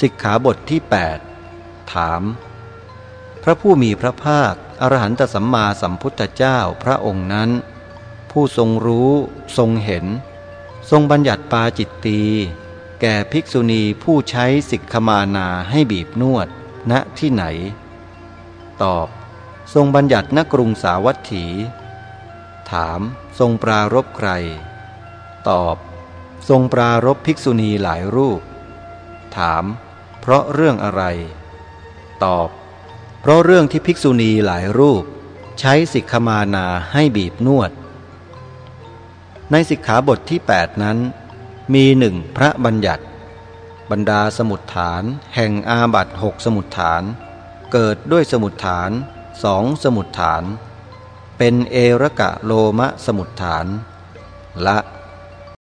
สิกขาบทที่ 8 ถาม พระผู้มีพระภาค อรหันตสัมมาสัมพุทธเจ้าพระองค์นั้น ผู้ทรงรู้ทรงเห็น ทรงบัญญัติปาจิตตีแก่ภิกษุณีผู้ใช้สิกขมานาให้บีบนวดณที่ไหน ตอบ ทรงบัญญัติณกรุงสาวัตถี ถาม ทรงปรารบใคร ตอบ ทรงปรารบภิกษุณีหลายรูป ถาม ราะเรื่องอะไร ตอบ เพราะเรื่องที่ภิกษุณีหลายรูป ใช้สิกขมานาให้บีบนวด ในสิกขาบทที่ 8 นั้น มีหนึ่งพระบัญญัติ บรรดาสมุดฐาน แห่งอาบัตหกสมุดฐาน เกิดด้วยสมุดฐานสองสมุดฐาน เป็นเอรกะโลมะสมุดฐาน ละ